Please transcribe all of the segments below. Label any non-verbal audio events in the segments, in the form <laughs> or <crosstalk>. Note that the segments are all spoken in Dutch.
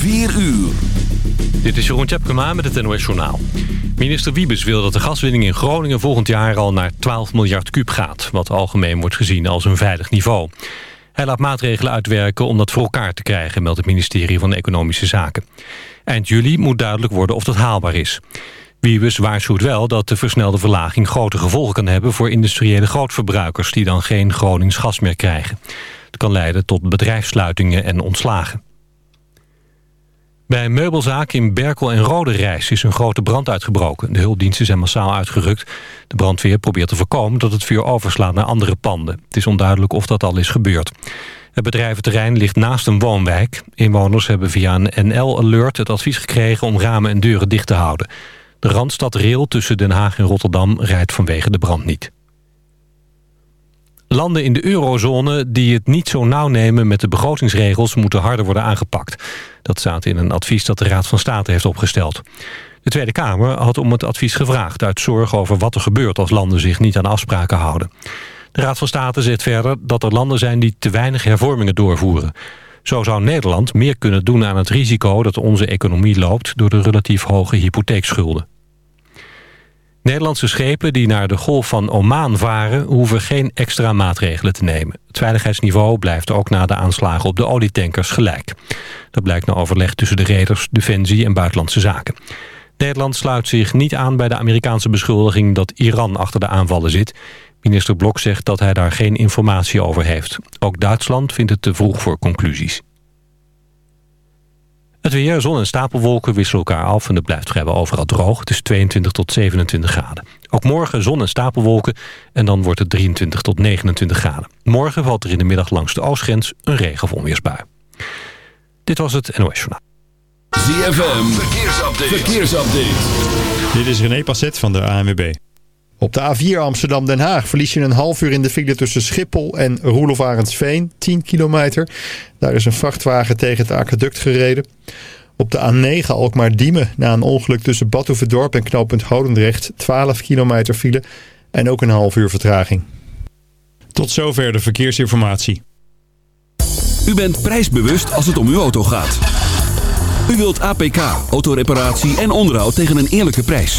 4 uur. Dit is Jeroen Tjepkema met het NOS Journaal. Minister Wiebes wil dat de gaswinning in Groningen volgend jaar al naar 12 miljard kuub gaat... wat algemeen wordt gezien als een veilig niveau. Hij laat maatregelen uitwerken om dat voor elkaar te krijgen... meldt het ministerie van Economische Zaken. Eind juli moet duidelijk worden of dat haalbaar is. Wiebes waarschuwt wel dat de versnelde verlaging grote gevolgen kan hebben... voor industriële grootverbruikers die dan geen Gronings gas meer krijgen. Het kan leiden tot bedrijfssluitingen en ontslagen. Bij een meubelzaak in Berkel en Rode Reis is een grote brand uitgebroken. De hulpdiensten zijn massaal uitgerukt. De brandweer probeert te voorkomen dat het vuur overslaat naar andere panden. Het is onduidelijk of dat al is gebeurd. Het bedrijventerrein ligt naast een woonwijk. Inwoners hebben via een NL-alert het advies gekregen om ramen en deuren dicht te houden. De Randstad Rail tussen Den Haag en Rotterdam rijdt vanwege de brand niet. Landen in de eurozone die het niet zo nauw nemen met de begrotingsregels moeten harder worden aangepakt. Dat staat in een advies dat de Raad van State heeft opgesteld. De Tweede Kamer had om het advies gevraagd uit zorg over wat er gebeurt als landen zich niet aan afspraken houden. De Raad van State zegt verder dat er landen zijn die te weinig hervormingen doorvoeren. Zo zou Nederland meer kunnen doen aan het risico dat onze economie loopt door de relatief hoge hypotheekschulden. Nederlandse schepen die naar de Golf van Oman varen... hoeven geen extra maatregelen te nemen. Het veiligheidsniveau blijft ook na de aanslagen op de olietankers gelijk. Dat blijkt na overleg tussen de reders, Defensie en Buitenlandse Zaken. Nederland sluit zich niet aan bij de Amerikaanse beschuldiging... dat Iran achter de aanvallen zit. Minister Blok zegt dat hij daar geen informatie over heeft. Ook Duitsland vindt het te vroeg voor conclusies. Het weer, zon en stapelwolken wisselen elkaar af en het blijft vrijwel overal droog. Het is 22 tot 27 graden. Ook morgen zon en stapelwolken en dan wordt het 23 tot 29 graden. Morgen valt er in de middag langs de oostgrens een regen- of onweersbui. Dit was het NOS Journaal. ZFM, verkeersupdate. verkeersupdate. Dit is René Passet van de ANWB. Op de A4 Amsterdam-Den Haag verlies je een half uur in de file tussen Schiphol en Roelof Arendsveen, 10 kilometer. Daar is een vrachtwagen tegen het aqueduct gereden. Op de A9 Alkmaar-Diemen na een ongeluk tussen Badhoevedorp en knooppunt Hodendrecht, 12 kilometer file en ook een half uur vertraging. Tot zover de verkeersinformatie. U bent prijsbewust als het om uw auto gaat. U wilt APK, autoreparatie en onderhoud tegen een eerlijke prijs.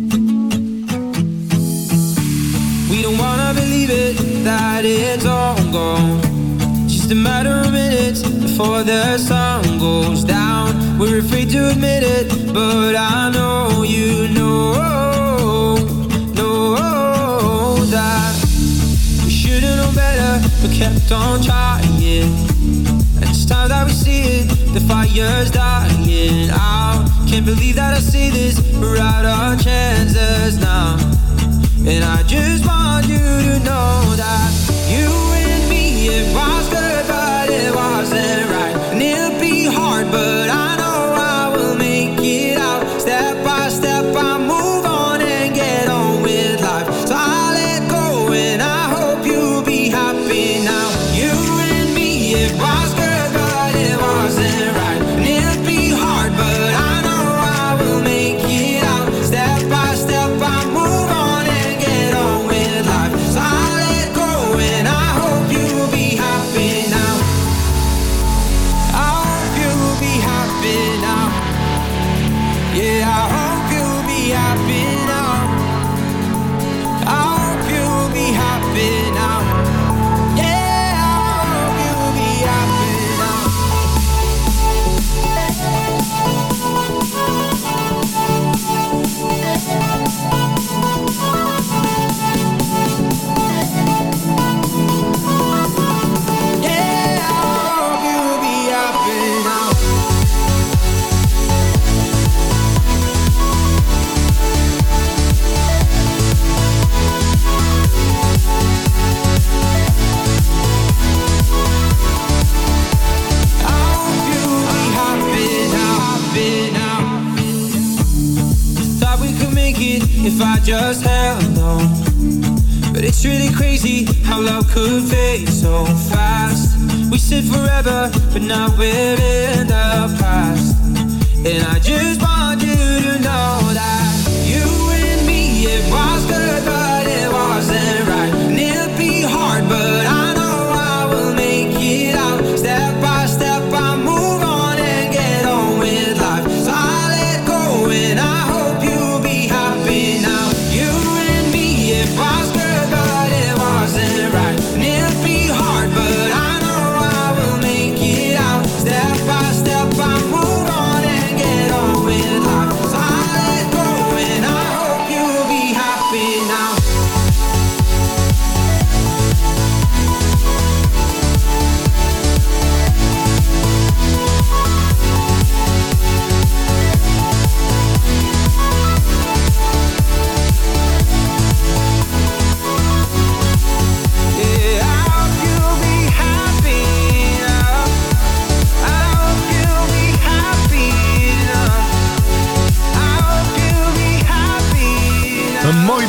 That it's all gone. Just a matter of minutes before the sun goes down. We're afraid to admit it, but I know you know, know that we should've known better, but kept on trying. And it's time that we see it, the fire's dying out. Can't believe that I say this, we're out our chances now. And I just want you to know that you We said forever, but now we're in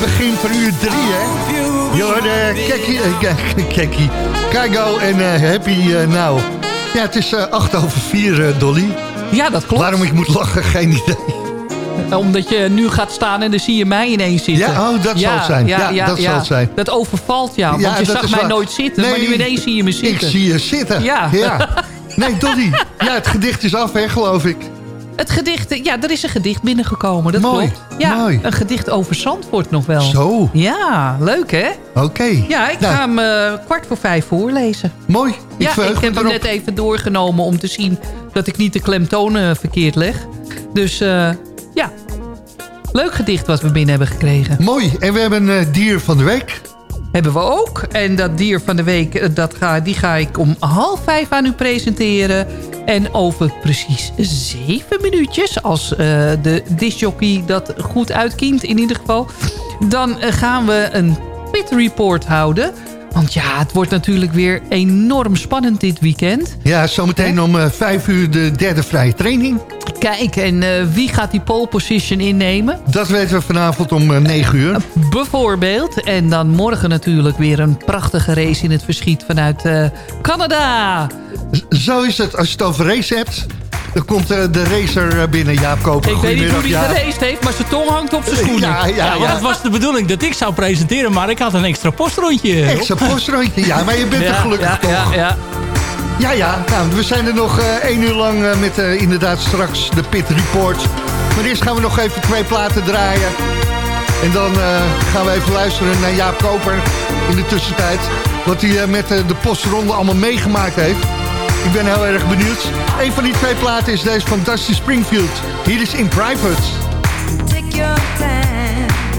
begin van uur drie, hè? Je hoorde Kekkie, eh, <laughs> Kekkie, Kaigo en eh, Happy eh, Now. Ja, het is eh, acht over vier, eh, Dolly. Ja, dat klopt. Waarom ik moet lachen, geen idee. Omdat je nu gaat staan en dan zie je mij ineens zitten. Ja, oh, dat zal het zijn. Ja, dat zal zijn. Dat overvalt jou, Ja, want je zag mij waar. nooit zitten. maar nu ineens zie je me zitten. Ik zie je zitten. Ja. <laughs> Nee, Dolly. Ja, het gedicht is af, hè, geloof ik. Het gedicht, ja, er is een gedicht binnengekomen, dat Mooi, klopt. Ja, mooi. een gedicht over Zandvoort nog wel. Zo. Ja, leuk hè? Oké. Ja, ik Nou, ga hem eh, kwart voor vijf voorlezen. Mooi. Ik ja, ik heb hem net even doorgenomen om te zien dat ik niet de klemtonen verkeerd leg. Dus eh, ja, leuk gedicht wat we binnen hebben gekregen. Mooi. En we hebben een eh, dier van de week. Hebben we ook. En dat dier van de week, eh, dat ga, die ga ik om half vijf aan u presenteren. En over precies zeven minuutjes, als eh, de discjockey dat goed uitkiemt in ieder geval... dan eh, gaan we een pit report houden. Want ja, het wordt natuurlijk weer enorm spannend dit weekend. Ja, zometeen om eh, vijf uur de derde vrije training. Kijk, en wie gaat die pole position innemen? Dat weten we vanavond om eh, negen uur. Bijvoorbeeld. En dan morgen natuurlijk weer een prachtige race in het verschiet vanuit Canada. Zo is het. Als je het over race hebt, dan komt de racer eh, binnen. Jaap Koper, Ik weet niet hoe die Ja. geraced heeft, maar zijn tong hangt op zijn schoenen. Ja, ja, Ja, want ja. het was de bedoeling dat ik zou presenteren, maar ik had een extra postrondje. Extra postrondje. Ja, maar je bent er gelukkig ja, toch. ja, ja. Ja, ja. Nou, we zijn er nog eh, één uur lang eh, met eh, inderdaad straks de Pit Report. Maar eerst gaan we nog even twee platen draaien. En dan eh, gaan we even luisteren naar Jaap Koper in de tussentijd. Wat hij met de postronde allemaal meegemaakt heeft. Ik ben heel erg benieuwd. Een van die twee platen is deze Dusty Springfield. Hier is In Private. Take your time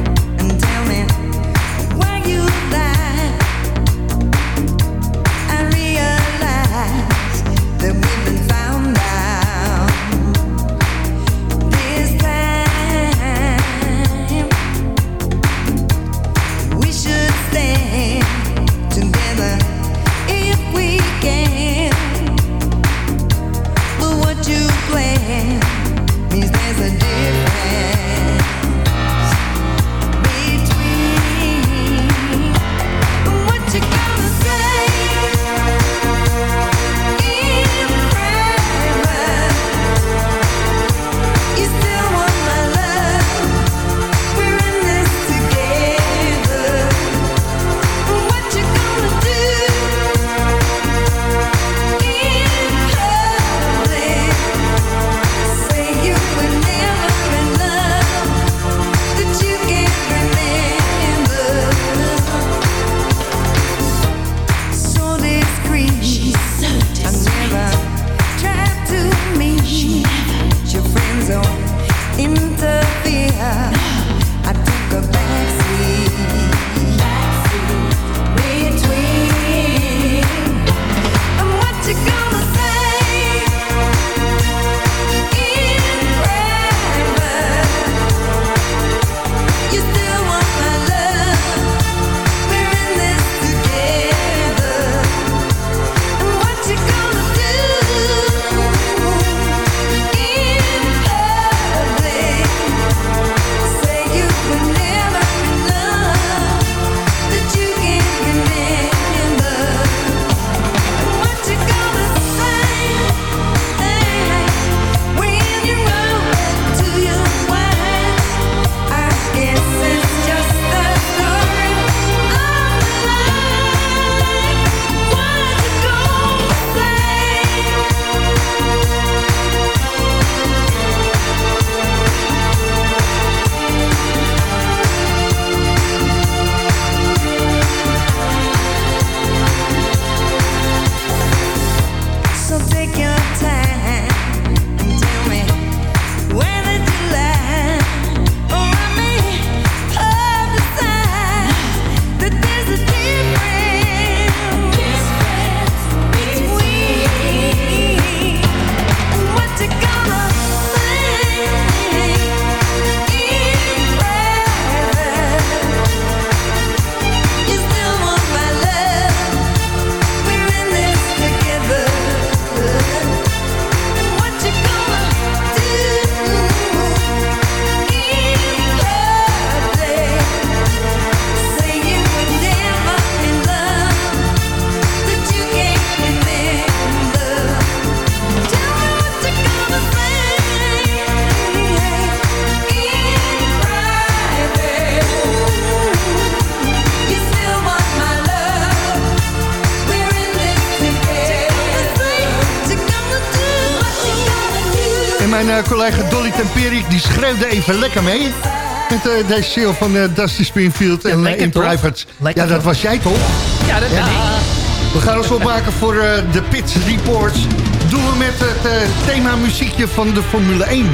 collega Dolly Tempierik die schreeuwde even lekker mee. Met eh, deze single van eh, Dusty Springfield en eh, In? Private. Ja, dat was jij toch? Ja, dat ben Ja. ik. We gaan ons opmaken voor de Pit Reports. Doen we met het thema muziekje van de Formule 1.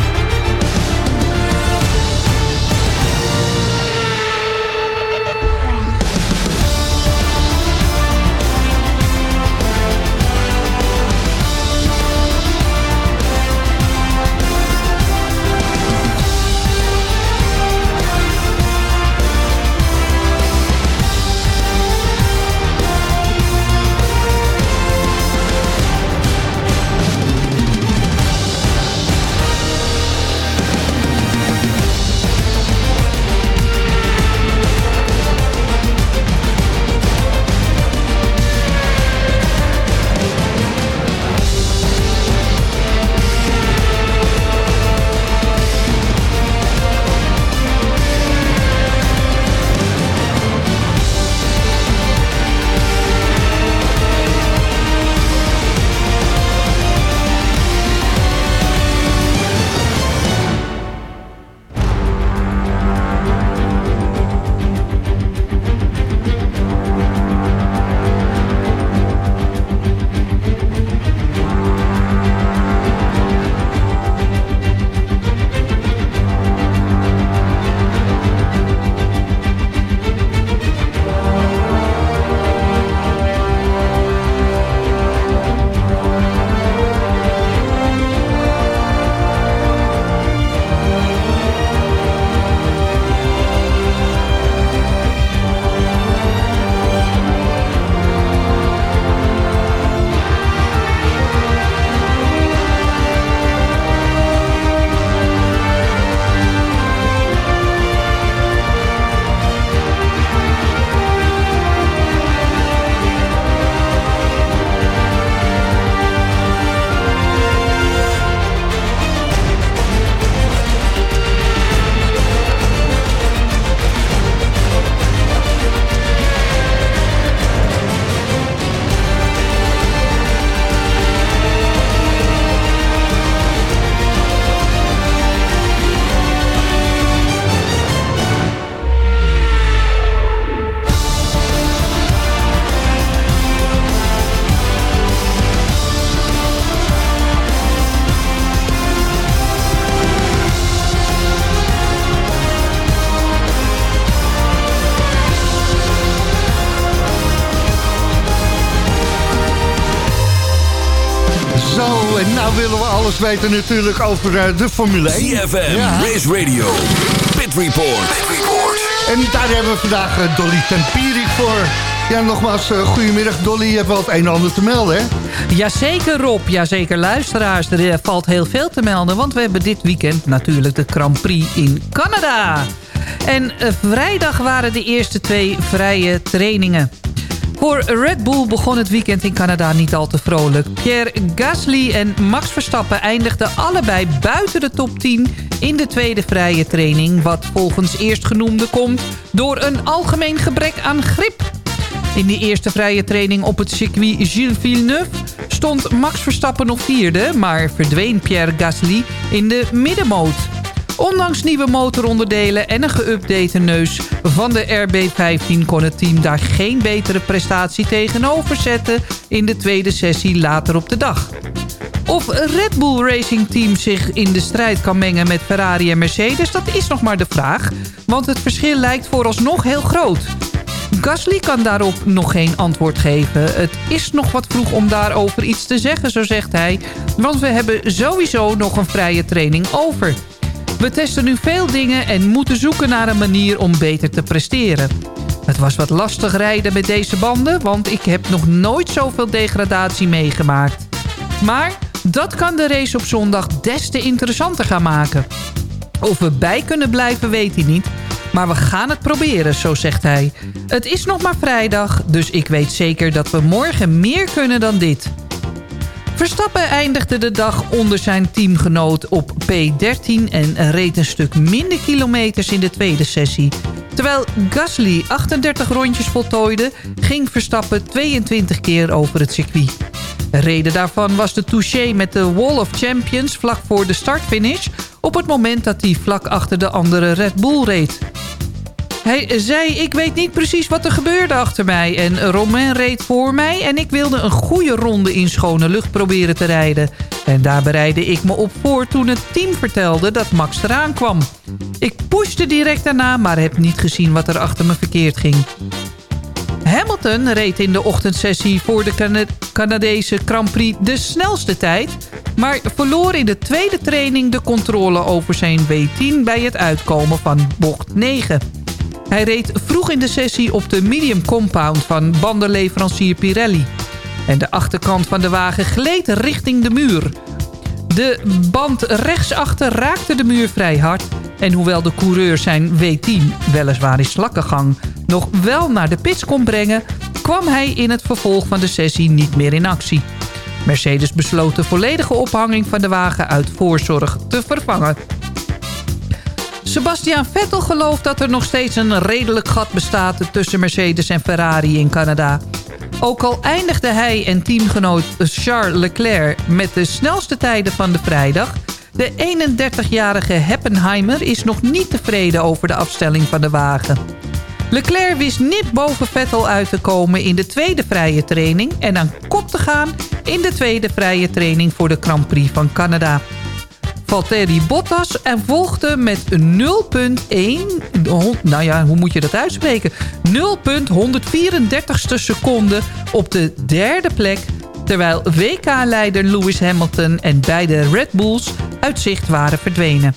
We weten natuurlijk over eh, de Formule 1. CFM, Ja. Race Radio, Pit Report. Pit Report. En daar hebben we vandaag eh, Dolly Tempierik voor. Ja, nogmaals, eh, goedemiddag Dolly. Je hebt wel het een en ander te melden, hè? Jazeker Rob, jazeker luisteraars. Er valt heel veel te melden, want we hebben dit weekend natuurlijk de Grand Prix in Canada. En vrijdag waren de eerste twee vrije trainingen. Voor Red Bull begon het weekend in Canada niet al te vrolijk. Pierre Gasly en Max Verstappen eindigden allebei buiten de top 10 in de tweede vrije training... wat volgens eerstgenoemde komt door een algemeen gebrek aan grip. In de eerste vrije training op het circuit Gilles Villeneuve stond Max Verstappen nog vierde, maar verdween Pierre Gasly in de middenmoot. Ondanks nieuwe motoronderdelen en een geüpdate neus van de RB15 kon het team daar geen betere prestatie tegenover zetten in de tweede sessie later op de dag. Of Red Bull Racing Team zich in de strijd kan mengen met Ferrari en Mercedes, dat is nog maar de vraag. Want het verschil lijkt vooralsnog heel groot. Gasly kan daarop nog geen antwoord geven. Het is nog wat vroeg om daarover iets te zeggen, zo zegt hij. Want we hebben sowieso nog een vrije training over. We testen nu veel dingen en moeten zoeken naar een manier om beter te presteren. Het was wat lastig rijden met deze banden, want ik heb nog nooit zoveel degradatie meegemaakt. Maar dat kan de race op zondag des te interessanter gaan maken. Of we bij kunnen blijven weet hij niet. Maar we gaan het proberen, zo zegt hij. Het is nog maar vrijdag, dus ik weet zeker dat we morgen meer kunnen dan dit. Verstappen eindigde de dag onder zijn teamgenoot op P13... en reed een stuk minder kilometers in de tweede sessie. Terwijl Gasly 38 rondjes voltooide... ging Verstappen 22 keer over het circuit. Reden daarvan was de touché met de Wall of Champions vlak voor de startfinish... op het moment dat hij vlak achter de andere Red Bull reed. Hij zei, ik weet niet precies wat er gebeurde achter mij. En Romain reed voor mij en ik wilde een goede ronde in schone lucht proberen te rijden. En daar bereidde ik me op voor toen het team vertelde dat Max eraan kwam. Ik pushte direct daarna, maar heb niet gezien wat er achter me verkeerd ging. Hamilton reed in de ochtendsessie voor de Cana Canadese Grand Prix de snelste tijd... maar verloor in de tweede training de controle over zijn W10 bij het uitkomen van bocht 9. Hij reed vroeg in de sessie op de medium compound van bandenleverancier Pirelli. En de achterkant van de wagen gleed richting de muur. De band rechtsachter raakte de muur vrij hard... en hoewel de coureur zijn W10, weliswaar in slakkengang... nog wel naar de pits kon brengen... kwam hij in het vervolg van de sessie niet meer in actie. Mercedes besloot de volledige ophanging van de wagen uit voorzorg te vervangen. Sebastian Vettel gelooft dat er nog steeds een redelijk gat bestaat... tussen Mercedes en Ferrari in Canada. Ook al eindigde hij en teamgenoot Charles Leclerc... met de snelste tijden van de vrijdag... de 31-jarige Heppenheimer is nog niet tevreden over de afstelling van de wagen. Leclerc wist niet boven Vettel uit te komen in de tweede vrije training... en aan kop te gaan in de tweede vrije training voor de Grand Prix van Canada. Valtteri Bottas en volgde met 0,1... Nou ja, hoe moet je dat uitspreken? 0,134ste seconde op de derde plek... terwijl WK-leider Lewis Hamilton en beide Red Bulls uit zicht waren verdwenen.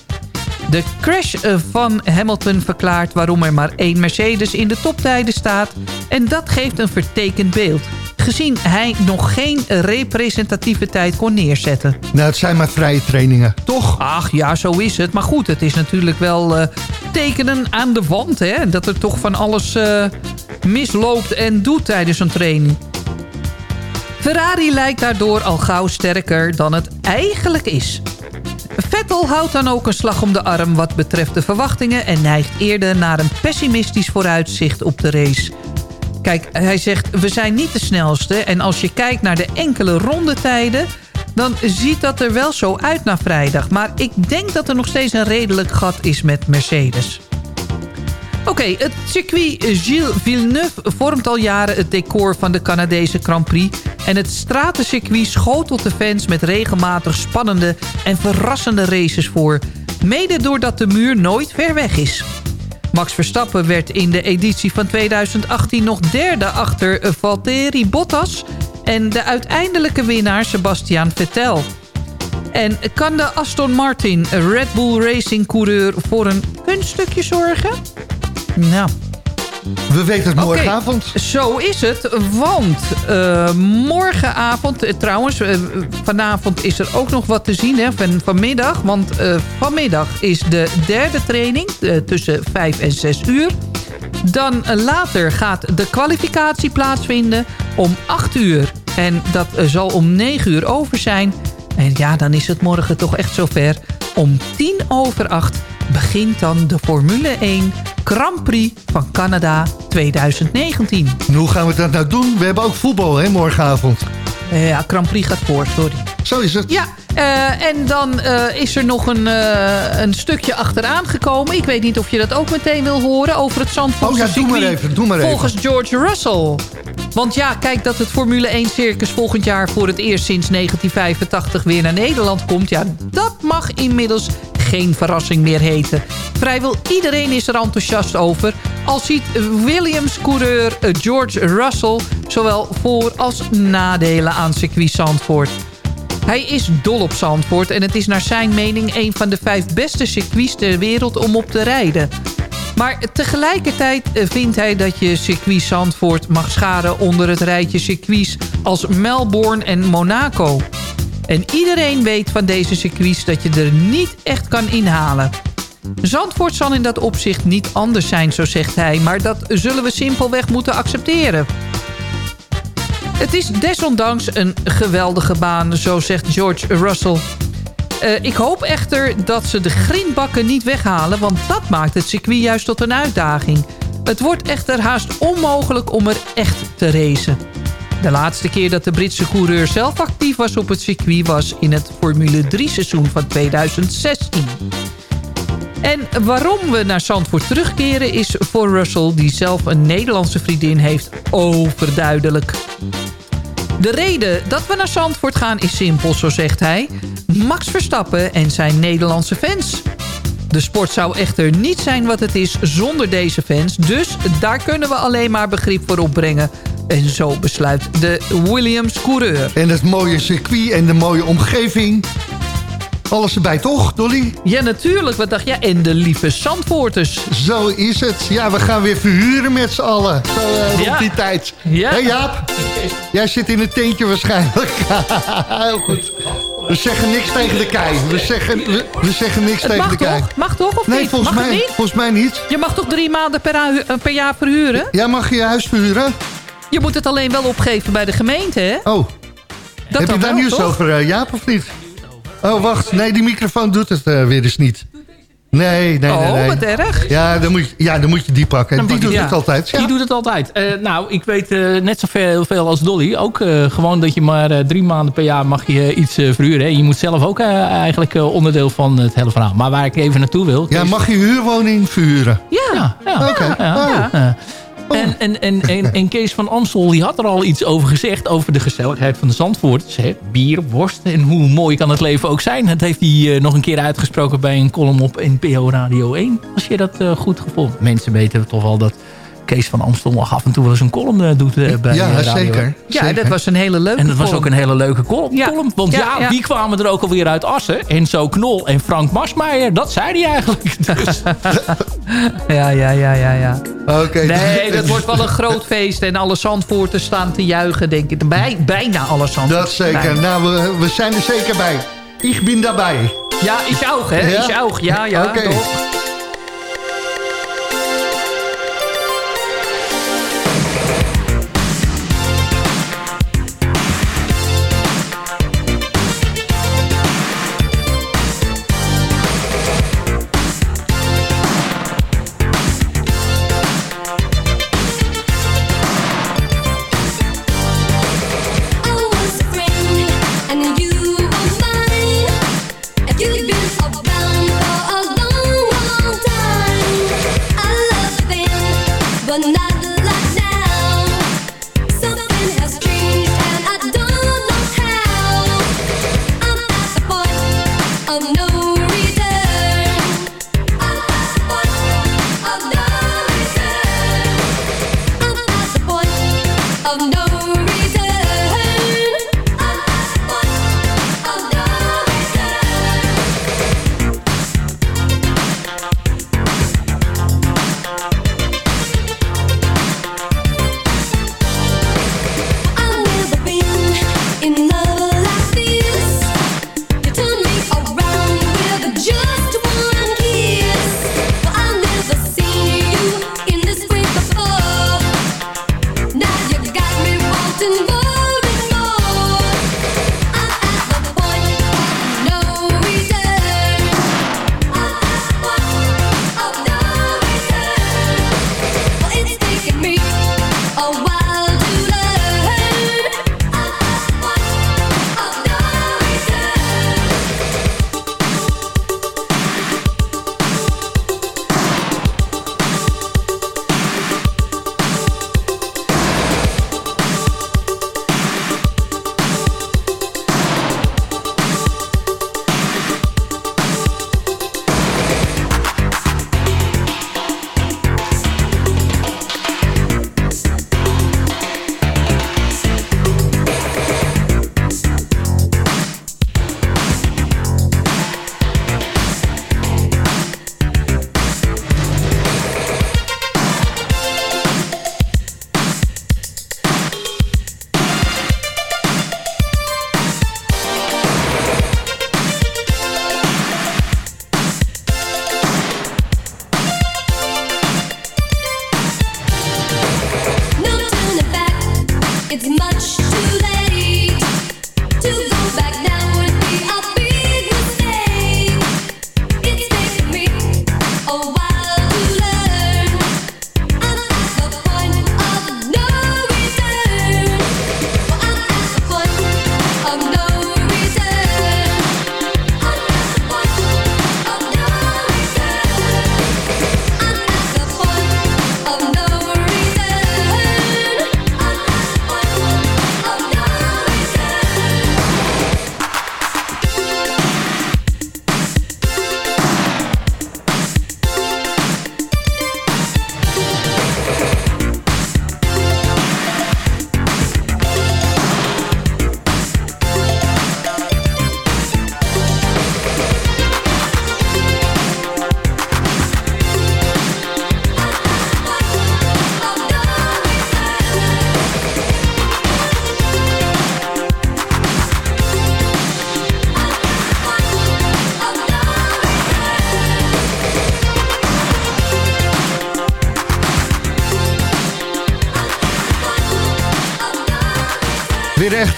De crash van Hamilton verklaart waarom er maar één Mercedes in de toptijden staat... en dat geeft een vertekend beeld gezien hij nog geen representatieve tijd kon neerzetten. Nou, het zijn maar vrije trainingen, toch? Ach ja, zo is het. Maar goed, het is natuurlijk wel uh, tekenen aan de wand... Hè? dat er toch van alles uh, misloopt en doet tijdens een training. Ferrari lijkt daardoor al gauw sterker dan het eigenlijk is. Vettel houdt dan ook een slag om de arm wat betreft de verwachtingen... en neigt eerder naar een pessimistisch vooruitzicht op de race... Kijk, hij zegt, we zijn niet de snelste. En als je kijkt naar de enkele rondetijden... dan ziet dat er wel zo uit na vrijdag. Maar ik denk dat er nog steeds een redelijk gat is met Mercedes. Oké, het circuit Gilles Villeneuve vormt al jaren het decor van de Canadese Grand Prix. En het stratencircuit schotelt de fans met regelmatig spannende en verrassende races voor. Mede doordat de muur nooit ver weg is. Max Verstappen werd in de editie van 2018 nog derde achter Valtteri Bottas... en de uiteindelijke winnaar Sebastian Vettel. En kan de Aston Martin Red Bull Racing coureur voor een kunststukje zorgen? Nou, we weten het morgenavond. zo is het, want uh, morgenavond... Uh, trouwens, uh, vanavond is er ook nog wat te zien hè, van, vanmiddag. Want vanmiddag is de derde training tussen 5 en 6 uur. Dan later gaat de kwalificatie plaatsvinden om 8 uur. En dat zal om 9 uur over zijn. En ja, dan is het morgen toch echt zover. Om 10 over 8 begint dan de Formule 1 Grand Prix van Canada 2019. En hoe gaan we dat nou doen? We hebben ook voetbal hè, morgenavond. Uh, ja, Grand Prix gaat voor, sorry. Zo is het. Ja, uh, en dan uh, is er nog een, een stukje achteraan gekomen. Ik weet niet of je dat ook meteen wil horen over het Zandvoortse Oh ja, doe maar even, doe maar even. Volgens George Russell. Want ja, kijk dat het Formule 1 Circus volgend jaar voor het eerst sinds 1985 weer naar Nederland komt. Ja, dat mag inmiddels geen verrassing meer heten. Vrijwel iedereen is er enthousiast over. Al ziet Williams-coureur George Russell zowel voor- als nadelen aan circuit Zandvoort. Hij is dol op Zandvoort en het is naar zijn mening... een van de vijf beste circuits ter wereld om op te rijden. Maar tegelijkertijd vindt hij dat je circuit Zandvoort mag scharen... onder het rijtje circuits als Melbourne en Monaco. En iedereen weet van deze circuits dat je er niet echt kan inhalen. Zandvoort zal in dat opzicht niet anders zijn, zo zegt hij... maar dat zullen we simpelweg moeten accepteren. Het is desondanks een geweldige baan, zo zegt George Russell. Uh, ik hoop echter dat ze de grindbakken niet weghalen... want dat maakt het circuit juist tot een uitdaging. Het wordt echter haast onmogelijk om er echt te racen. De laatste keer dat de Britse coureur zelf actief was op het circuit... was in het Formule 3 seizoen van 2016. En waarom we naar Zandvoort terugkeren is voor Russell... die zelf een Nederlandse vriendin heeft, overduidelijk. De reden dat we naar Zandvoort gaan is simpel, zo zegt hij. Max Verstappen en zijn Nederlandse fans. De sport zou echter niet zijn wat het is zonder deze fans. Dus daar kunnen we alleen maar begrip voor opbrengen. En zo besluit de Williams-coureur. En het mooie circuit en de mooie omgeving. Alles erbij toch, Dolly? Ja, natuurlijk. Wat dacht je? En de lieve Zandvoorters. Zo is het. Ja, we gaan weer verhuren met z'n allen. Zo rond Ja. die tijd. Ja. Hé Jaap? Jij zit in het tentje waarschijnlijk. <laughs> Heel goed. We zeggen niks tegen de kei. We zeggen, we, we zeggen niks Het tegen de kei. toch? Mag toch of Nee, niet? volgens mag het mij, niet? volgens mij niet. Je mag toch drie maanden per, eh, per jaar verhuren? Ja, mag je je huis verhuren? Je moet het alleen wel opgeven bij de gemeente, hè? Oh, Dat heb je daar nieuws over, eh, Jaap, of niet? Oh, wacht. Nee, die microfoon doet het eh, weer eens niet. Nee, nee, nee. Oh, nee. wat erg. Ja, dan moet je, ja, dan moet je die pakken. Dan Die doet die. het altijd. Ja. Die doet het altijd. Eh, nou, ik weet eh, net zoveel veel als Dolly. Ook eh, gewoon dat je maar drie maanden per jaar mag je iets verhuren. Hè. Je moet zelf ook eigenlijk onderdeel van het hele verhaal. Maar waar ik even naartoe wil... Ja, mag je huurwoning verhuren? Ja. Ja, ja. Oké. ja, Oh. En, en, en, en, en Kees van Amstel die had er al iets over gezegd... over de gezelligheid van de Zandvoorters. Hè? Bier, worst en hoe mooi kan het leven ook zijn. Dat heeft hij eh, nog een keer uitgesproken bij een column op NPO Radio 1. Als je dat eh, goed gevonden. Mensen weten toch wel dat Kees van Amstel nog af en toe wel eens een column eh, doet eh, bij Ja, eh, Radio zeker. 1. Ja, dat was een hele leuke En dat was ook een hele leuke column. Ja. column, want Ja, ja, ja. die kwamen er ook alweer uit Assen. Enzo Knol en Frank Marsmeijer. Dat zei hij eigenlijk. <laughs> Dus, <laughs> Ja, ja, ja, ja, ja. Oké. Nee, dat wordt wel een groot feest. En alle Zandvoorters staan te juichen, denk ik. Bij, bijna alle Zandvoorters. Dat zeker. Bijna. Nou, we, we zijn er zeker bij. Ik ben daarbij. Ja, is oog, hè? Ja? Is oog, ja, ja. Oké. toch?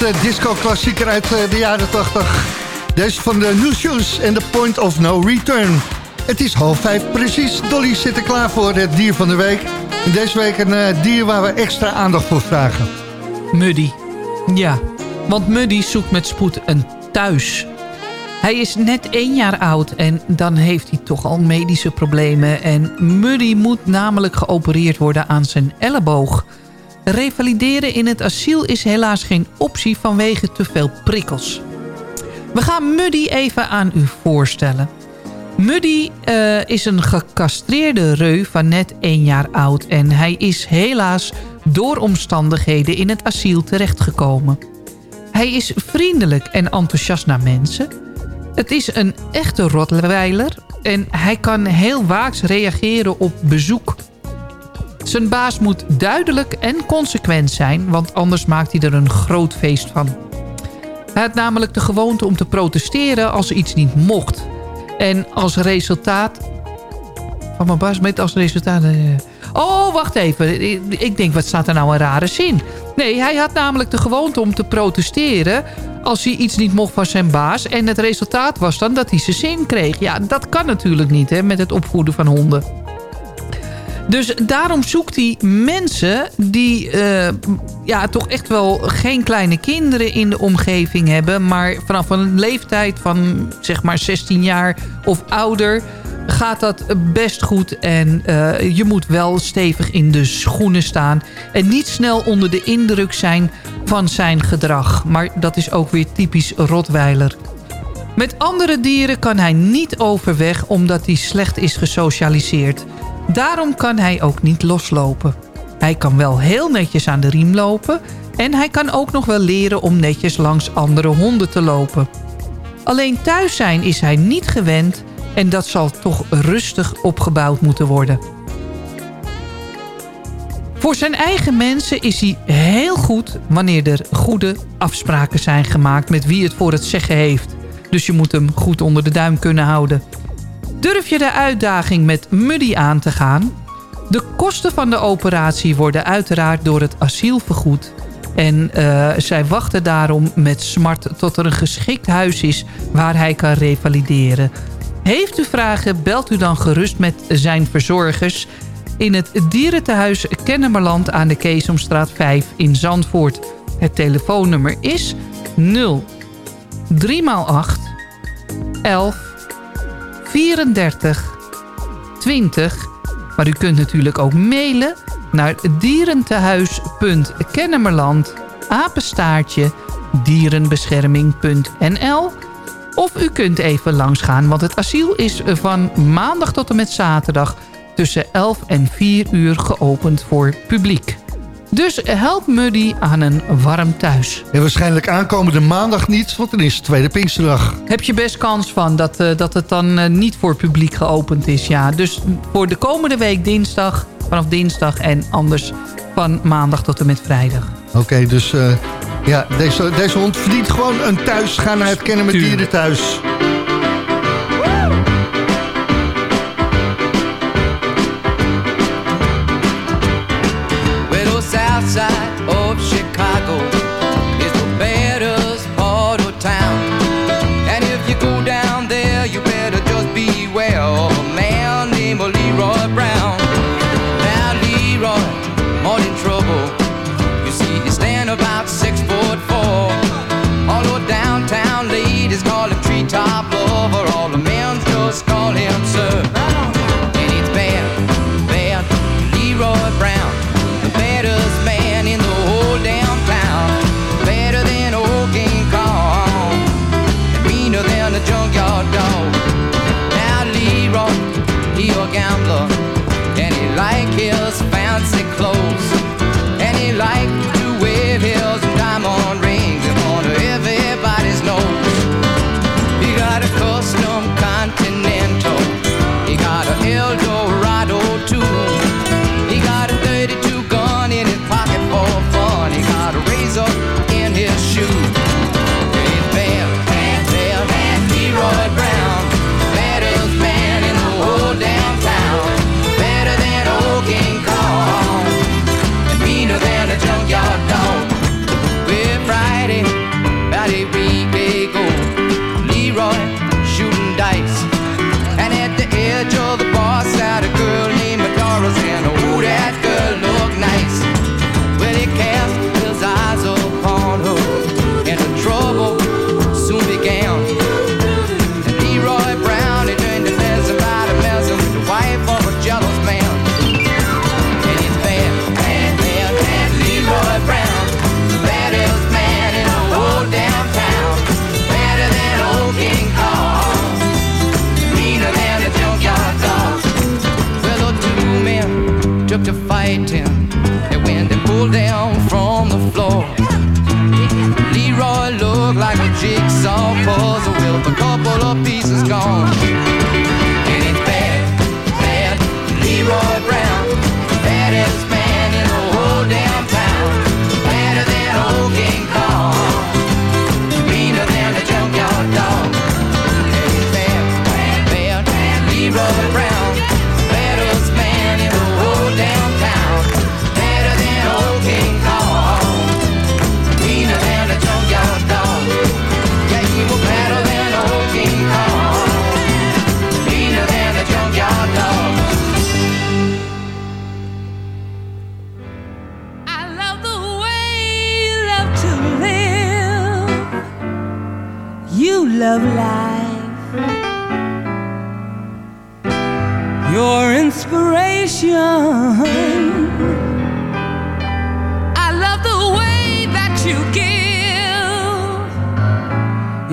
Uh, disco-klassieker uit uh, de jaren 80. Deze van de New Shoes en The Point of No Return. Het is half vijf precies. Dolly zit er klaar voor het dier van de week. Deze week een uh, dier waar we extra aandacht voor vragen. Muddy. Ja, want Muddy zoekt met spoed een thuis. Hij is net één jaar oud en dan heeft hij toch al medische problemen. En Muddy moet namelijk geopereerd worden aan zijn elleboog. Revalideren in het asiel is helaas geen optie vanwege te veel prikkels. We gaan Muddy even aan u voorstellen. Muddy uh, is een gecastreerde reu van net één jaar oud... en hij is helaas door omstandigheden in het asiel terechtgekomen. Hij is vriendelijk en enthousiast naar mensen. Het is een echte rottweiler en hij kan heel waaks reageren op bezoek. Zijn baas moet duidelijk en consequent zijn, want anders maakt hij er een groot feest van. Hij had namelijk de gewoonte om te protesteren als iets niet mocht. En als resultaat... Van mijn baas met als resultaat... Oh, wacht even. Ik denk, wat staat er nou een rare zin? Nee, hij had namelijk de gewoonte om te protesteren... als hij iets niet mocht van zijn baas. En het resultaat was dan dat hij zijn zin kreeg. Ja, dat kan natuurlijk niet hè, met het opvoeden van honden. Dus daarom zoekt hij mensen die uh, ja, toch echt wel geen kleine kinderen in de omgeving hebben. Maar vanaf een leeftijd van zeg maar 16 jaar of ouder gaat dat best goed. En uh, je moet wel stevig in de schoenen staan. En niet snel onder de indruk zijn van zijn gedrag. Maar dat is ook weer typisch Rotweiler. Met andere dieren kan hij niet overweg omdat hij slecht is gesocialiseerd. Daarom kan hij ook niet loslopen. Hij kan wel heel netjes aan de riem lopen... en hij kan ook nog wel leren om netjes langs andere honden te lopen. Alleen thuis zijn is hij niet gewend... en dat zal toch rustig opgebouwd moeten worden. Voor zijn eigen mensen is hij heel goed... wanneer er goede afspraken zijn gemaakt met wie het voor het zeggen heeft. Dus je moet hem goed onder de duim kunnen houden... Durf je de uitdaging met Muddy aan te gaan? De kosten van de operatie worden uiteraard door het asiel vergoed. En uh, zij wachten daarom met smart tot er een geschikt huis is waar hij kan revalideren. Heeft u vragen, belt u dan gerust met zijn verzorgers... in het dierentehuis Kennemerland aan de Keesomstraat 5 in Zandvoort. Het telefoonnummer is 0 3x8 11 34 20. Maar u kunt natuurlijk ook mailen naar dierentehuis.kennemerland apenstaartje dierenbescherming.nl of u kunt even langsgaan, want het asiel is van maandag tot en met zaterdag tussen 11 en 4 uur geopend voor publiek. Dus help Muddy aan een warm thuis. En waarschijnlijk aankomende maandag niet, want dan is het tweede Pinksterdag. Heb je best kans van dat, uh, dat het dan uh, niet voor publiek geopend is, ja. Dus voor de komende week dinsdag, vanaf dinsdag en anders van maandag tot en met vrijdag. Oké, okay, dus uh, ja, deze, deze hond verdient gewoon een thuis. Ga naar het Kennen met Dieren thuis.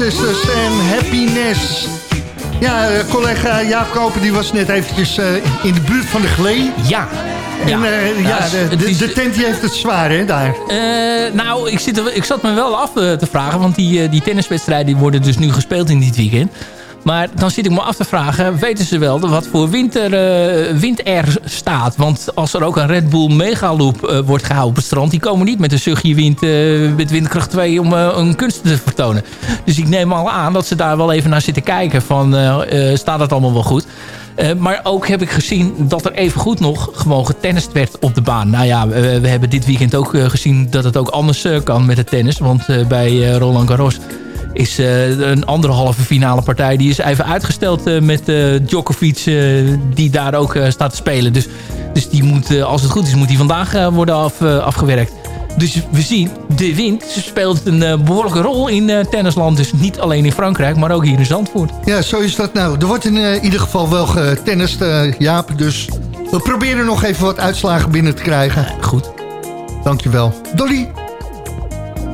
Sisters en Happiness. Ja, eh, collega Jaap Koper die was net eventjes eh, in de buurt van de Glee. Ja. Eh, Ja, ja, de, de, de tent die heeft het zwaar, hè, daar. Eh, nou, ik, zit er, ik zat me wel af te vragen. Want die, die tenniswedstrijden die worden dus nu gespeeld in dit weekend. Maar dan zit ik me af te vragen... weten ze wel wat voor wind er, eh, wind er staat? Want als er ook een Red Bull Megaloop eh, wordt gehouden op het strand... die komen niet met een zuchtje wind eh, met windkracht 2 om een kunst te vertonen. Dus ik neem al aan dat ze daar wel even naar zitten kijken. Van, staat het allemaal wel goed? Maar ook heb ik gezien dat er even goed nog gewoon getennist werd op de baan. Nou ja, we, hebben dit weekend ook gezien dat het ook anders kan met het tennis. Want bij Roland Garros is eh, een andere halve finale partij. Die is even uitgesteld eh, met eh, Djokovic eh, die daar ook eh, staat te spelen. Dus, dus die moet, eh, als het goed is, moet die vandaag eh, worden af, eh, afgewerkt. Dus we zien, de wind speelt een eh, behoorlijke rol in eh, tennisland. Dus niet alleen in Frankrijk, maar ook hier in Zandvoort. Ja, zo is dat nou. Er wordt in ieder geval wel getennist, eh, Jaap. Dus we proberen nog even wat uitslagen binnen te krijgen. Goed. Dankjewel. Dolly?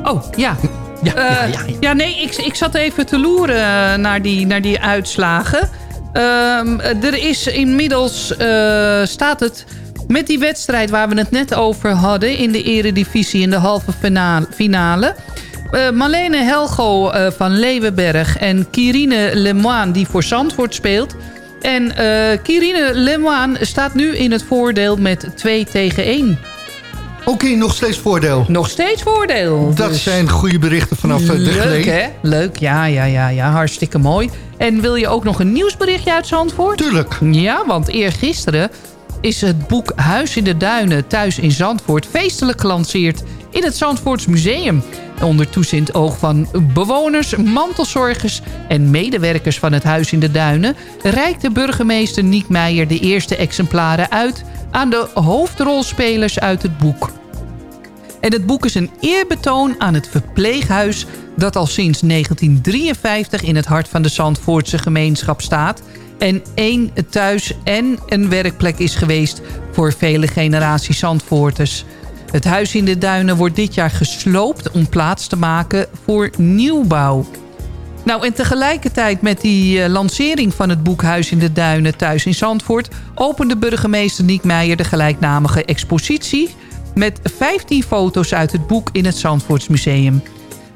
Oh, ja. Ja, Eh, ja, nee, ik, ik zat even te loeren eh, naar die, naar die uitslagen. Ehm, er is inmiddels, eh, staat het met die wedstrijd waar we het net over hadden... in de eredivisie in de halve finale... eh, Marlene Helgo van Leeuwenberg en Kirine Lemoine die voor Zandvoort speelt... En Kirine Lemoine staat nu in het voordeel met 2 tegen 1. Oké, nog steeds voordeel. Nog steeds voordeel. Dat Dus- zijn goede berichten vanaf eh, de Leuk, hè? Leuk, ja, ja, ja, ja. Hartstikke mooi. En wil je ook nog een nieuwsberichtje uit Zandvoort? Tuurlijk. Ja, want eergisteren is het boek Huis in de Duinen thuis in Zandvoort... feestelijk gelanceerd in het Zandvoorts Museum. Onder toezicht oog van bewoners, mantelzorgers en medewerkers van het Huis in de Duinen... reikte burgemeester Niek Meijer de eerste exemplaren uit... aan de hoofdrolspelers uit het boek. En het boek is een eerbetoon aan het verpleeghuis... dat al sinds 1953 in het hart van de Zandvoortse gemeenschap staat... en één thuis- en een werkplek is geweest... voor vele generaties Zandvoorters. Het huis in de Duinen wordt dit jaar gesloopt... om plaats te maken voor nieuwbouw. Nou, en tegelijkertijd met die eh, lancering van het boek Huis in de Duinen thuis in Zandvoort... opende burgemeester Niek Meijer de gelijknamige expositie... met 15 foto's uit het boek in het Zandvoortsmuseum.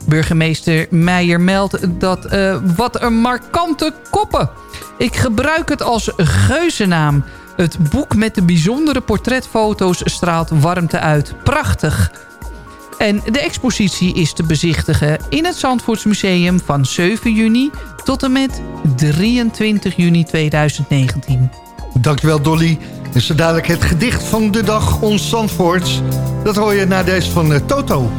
Burgemeester Meijer meldt dat eh, wat een markante koppen. Ik gebruik het als geuzennaam. Het boek met de bijzondere portretfoto's straalt warmte uit. Prachtig. En de expositie is te bezichtigen in het Zandvoortsmuseum van 7 juni tot en met 23 juni 2019. Dankjewel Dolly. En zo dadelijk het gedicht van de dag, ons Zandvoorts. Dat hoor je na deze van eh, Toto.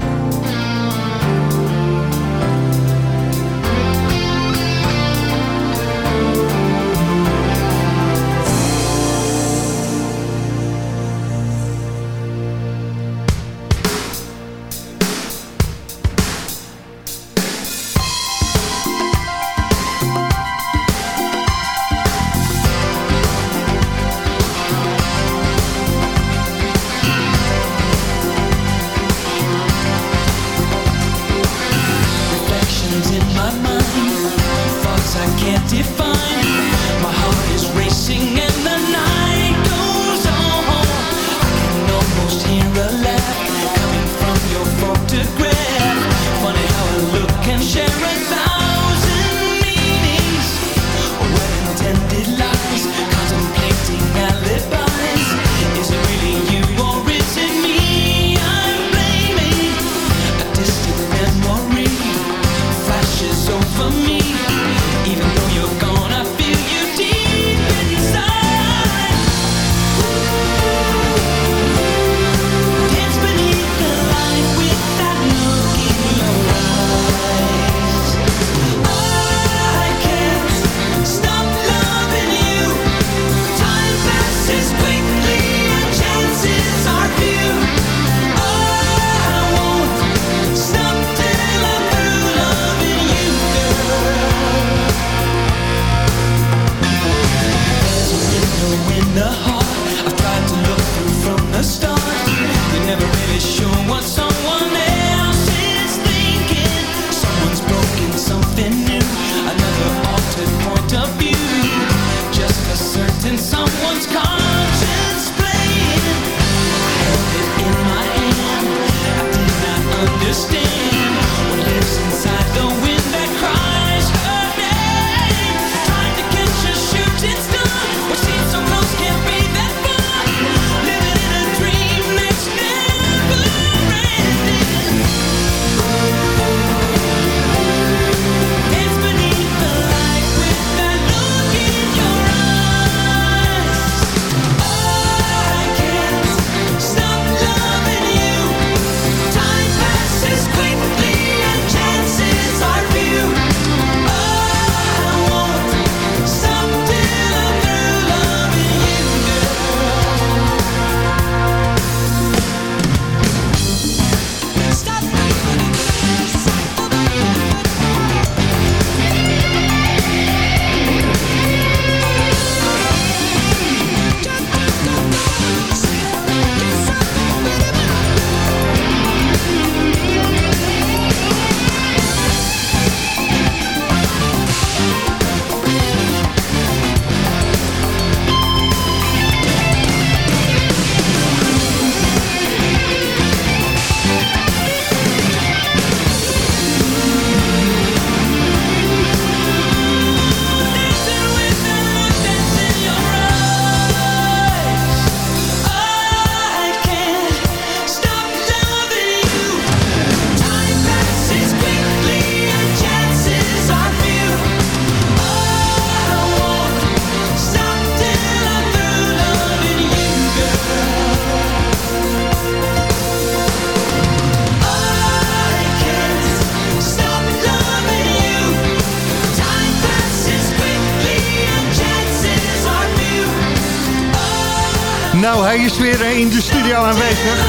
Is weer eh, in de studio aanwezig.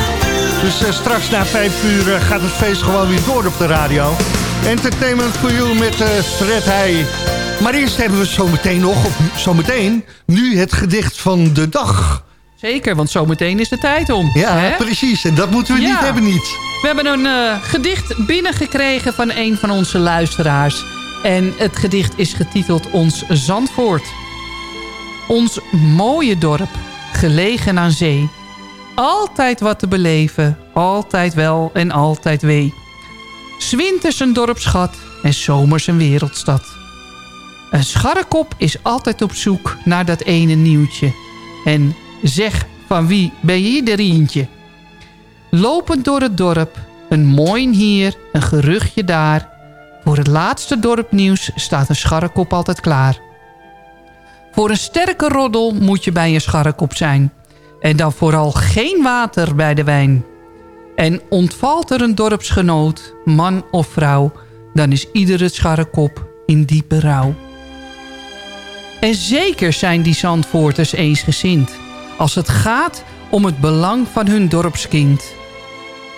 Dus eh, straks na vijf uur eh, gaat het feest gewoon weer door op de radio. Entertainment for you met Fred Heij. Maar eerst hebben we zometeen nog, of zometeen, nu het gedicht van de dag. Zeker, want zometeen is de tijd om. Ja, hè? precies. En dat moeten we Ja. niet hebben niet. We hebben een gedicht binnengekregen van een van onze luisteraars. En het gedicht is getiteld Ons Zandvoort. Ons mooie dorp, gelegen aan zee. Altijd wat te beleven, altijd wel en altijd wee. Zwinters een dorpsschat en zomers een wereldstad. Een scharrekop is altijd op zoek naar dat ene nieuwtje. En zeg, van wie ben je er eentje? Lopend door het dorp, een mooi hier, een geruchtje daar. Voor het laatste dorpnieuws staat een scharrekop altijd klaar. Voor een sterke roddel moet je bij een scharrekop zijn. En dan vooral geen water bij de wijn. En ontvalt er een dorpsgenoot, man of vrouw... dan is iedere scharrekop in diepe rouw. En zeker zijn die Zandvoorters eensgezind... als het gaat om het belang van hun dorpskind.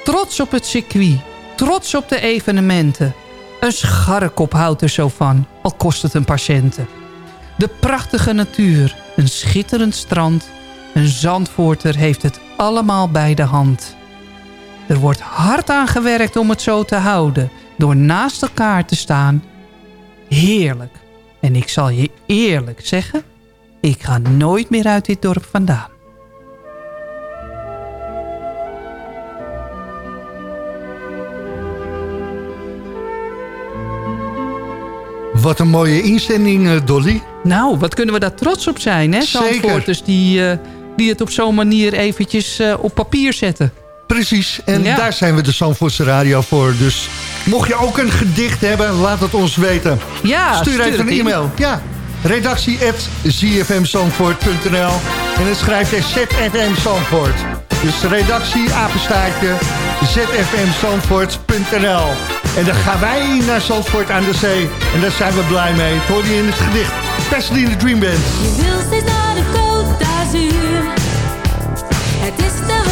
Trots op het circuit, trots op de evenementen. Een scharrekop houdt er zo van, al kost het een patiënten. De prachtige natuur, een schitterend strand... een Zandvoorter heeft het allemaal bij de hand. Er wordt hard aan gewerkt om het zo te houden... door naast elkaar te staan. Heerlijk. En ik zal je eerlijk zeggen... ik ga nooit meer uit dit dorp vandaan. Wat een mooie inzending, eh, Dolly. Nou, wat kunnen we daar trots op zijn, hè? Zandvoorters die, eh, die het op zo'n manier eventjes eh, op papier zetten. Precies, en Ja. daar zijn we de Zandvoortse Radio voor. Dus mocht je ook een gedicht hebben, laat het ons weten. Ja, stuur, stuur even een e-mail. Ja, redactie at En dan schrijf je ZFM Zandvoort. Dus redactie, apenstaartje, zfmzandvoort.nl En dan gaan wij naar Zandvoort aan de zee. En daar zijn we blij mee. Het hoorde je in het gedicht. Pasadena Dream Band. Je wil steeds naar de Côte d'Azur. Het is te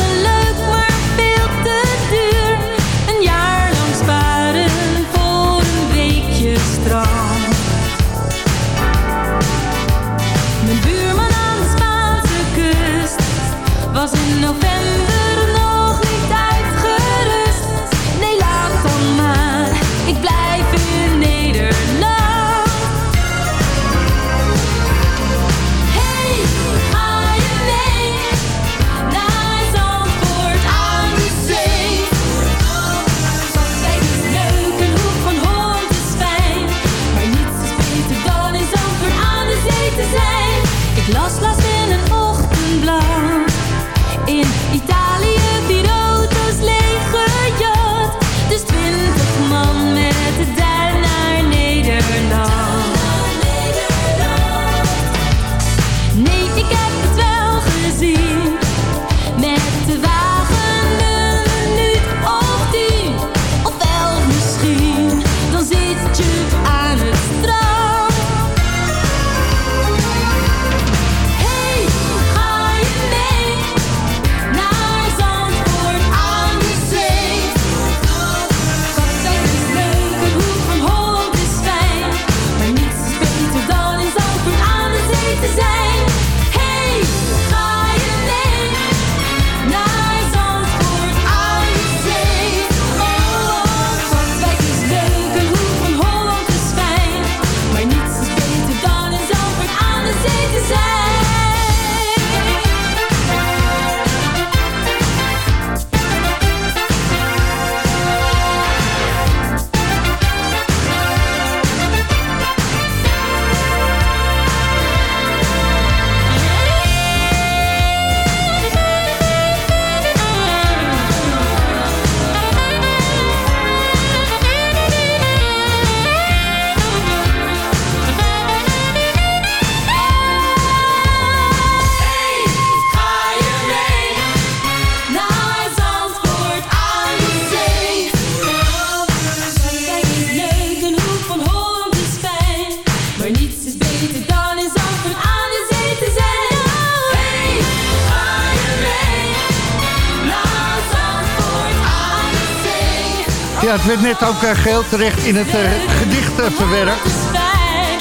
Ja, het werd net ook uh, geheel terecht in het uh, gedicht uh, verwerkt.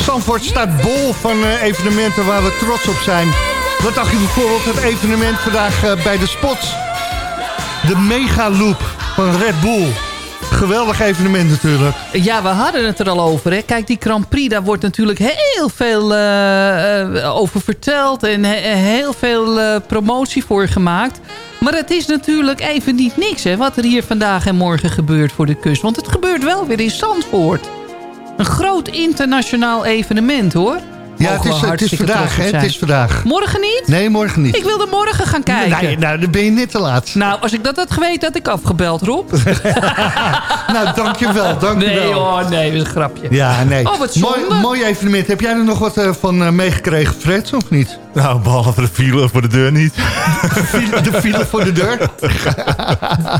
Zandvoort staat bol van evenementen waar we trots op zijn. Wat dacht je bijvoorbeeld het evenement vandaag bij de Spots? De Mega Loop van Red Bull. Geweldig evenement natuurlijk. Ja, we hadden het er al over. Hè. Kijk, die Grand Prix, daar wordt natuurlijk heel veel over verteld... en he heel veel promotie voor gemaakt. Maar het is natuurlijk even niet niks, hè, wat er hier vandaag en morgen gebeurt voor de kust. Want het gebeurt wel weer in Zandvoort. Een groot internationaal evenement, hoor. Ja, het is, het is vandaag, hè? Het is vandaag. Morgen niet? Nee, morgen niet. Ik wilde morgen gaan kijken. Nee, nou, dan ben je net te laat. Nou, als ik dat had geweten, had ik afgebeld, Rob. <laughs> nou, dankjewel, dankjewel. Nee, oh, nee, dat is een grapje. Ja, nee. Oh, wat zonde. Mooi, mooi evenement. Heb jij er nog wat uh, van uh, meegekregen, Fred, of niet? Nou, behalve de file voor de deur niet. de, file, de file voor de deur? <laughs>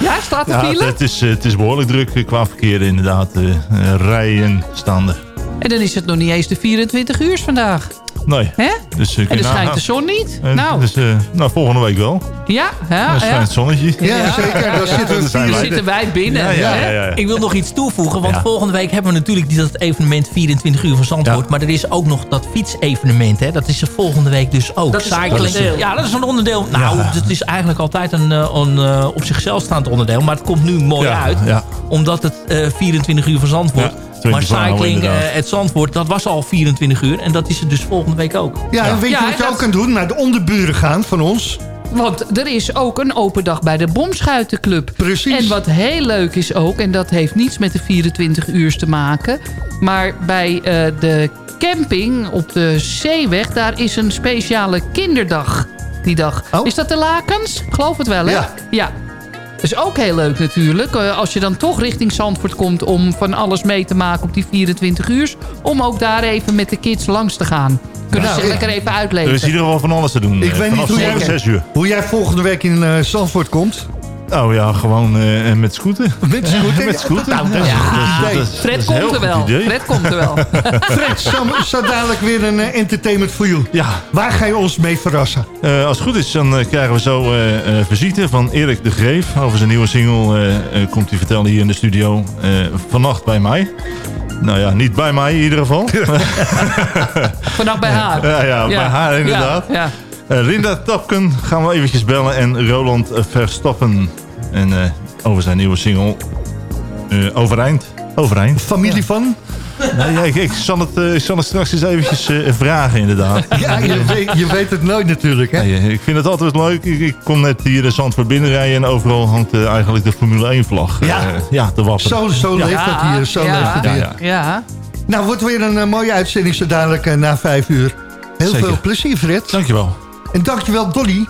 ja, staat de ja, file? Het is, het is behoorlijk druk qua verkeer, inderdaad. Uh, rijen staande. En dan is het nog niet eens de 24 uur vandaag. Nee. Hè? Dus, uh, en dan schijnt de zon niet. Nou. Dus, uh, nou, volgende week wel. Ja, ja. Dan schijnt het zonnetje. Ja, ja zeker. Dan ja, zitten, zitten wij binnen. Ja, ja, ja, Ik wil nog iets toevoegen. Want volgende week hebben we natuurlijk dat evenement 24 uur van Zandvoort. Maar er is ook nog dat fietsevenement. Hè? Dat is er volgende week dus ook. Dat is een onderdeel. Ja, dat is een onderdeel. Nou, het is eigenlijk altijd een, een op zichzelf staand onderdeel. Maar het komt nu mooi uit. Omdat het 24 uur van Zandvoort... Maar cycling, uh, het Zandvoort, dat was al 24 uur. En dat is het dus volgende week ook. Ja, en weet je ja, wat je ook kan doen? Naar de onderburen gaan van ons. Want er is ook een open dag bij de Bomschuitenclub. Precies. En wat heel leuk is ook, en dat heeft niets met de 24 uur te maken... maar bij uh, de camping op de Zeeweg... daar is een speciale kinderdag die dag. Oh. Is dat de Lakens? Geloof het wel, hè? Ja. ja. Dat is ook heel leuk natuurlijk. Als je dan toch richting Zandvoort komt om van alles mee te maken op die 24 uur. Om ook daar even met de kids langs te gaan. Kunnen Nou, ze lekker even uitlezen. Er is in ieder geval van alles te doen. Ik eh, weet niet hoe jij, 6 uur. hoe jij volgende week in uh, Zandvoort komt. Oh ja, gewoon uh, met scooter. Met <laughs> scooter? met scooter. Nou, dat is ja. Fred komt er wel. Fred komt er wel. Fred, zo, zo dadelijk weer een uh, entertainment voor jou. Ja. Waar ga je ons mee verrassen? Uh, als het goed is, dan krijgen we zo visite van Erik de Greef. Over zijn nieuwe single komt hij vertellen hier in de studio. vannacht bij mij. Nou ja, niet bij mij in ieder geval. <laughs> Vannacht bij haar. Ja, ja, bij haar inderdaad. Ja, ja. Uh, Linda Tapken gaan we eventjes bellen. En Roland Verstappen. En uh, over zijn nieuwe single. Uh, Overeind. Overeind. Familie van? Nee, ja, ik, ik, zal het, uh, ik zal het straks eens eventjes uh, vragen inderdaad. <laughs> Ja, je weet, je weet het nooit natuurlijk. Hè? Nee, ik vind het altijd leuk. Ik, ik kom net hier de Zandvoort binnenrijden en overal hangt uh, eigenlijk de Formule 1 vlag. Ja, ja te wapperen. Zo, zo ja. leeft dat hier. Zo ja, leeft het hier. Ja, ja. Nou, wordt weer een mooie uitzending zo dadelijk na vijf uur. Heel Zeker. veel plezier, Fred. Dankjewel. En dankjewel, Dolly.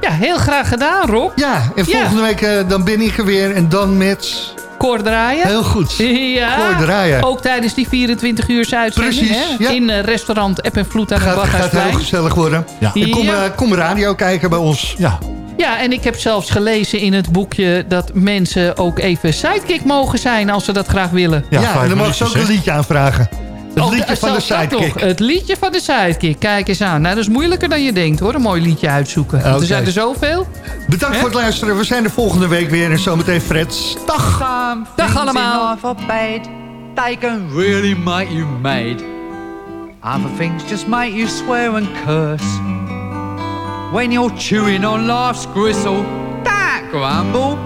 Ja, heel graag gedaan, Rob. Ja, en volgende week dan ben ik er weer en dan met... Koor draaien. Heel goed. Ja. Koor draaien. Ook tijdens die 24 uur uitzending. Precies, hè? ja. In uh, restaurant App en Vloed aan gaat, het gaat heel gezellig worden. Ja. En kom, uh, kom radio kijken bij ons. Ja. Ja, en ik heb zelfs gelezen in het boekje... dat mensen ook even sidekick mogen zijn als ze dat graag willen. Ja, ja en dan mag ze ook een liedje aanvragen. Het oh, liedje van de sidekick. Nog, het liedje van de sidekick. Kijk eens aan. Nou, dat is moeilijker dan je denkt hoor. Een mooi liedje uitzoeken. Okay. Er zijn er zoveel. Bedankt He? voor het luisteren. We zijn er volgende week weer. En zometeen Freds. Dag. Some Dag allemaal. They can really make you mad. Other things just make you swear and curse. When you're chewing on life's gristle, that grumble,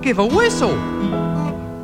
give a whistle.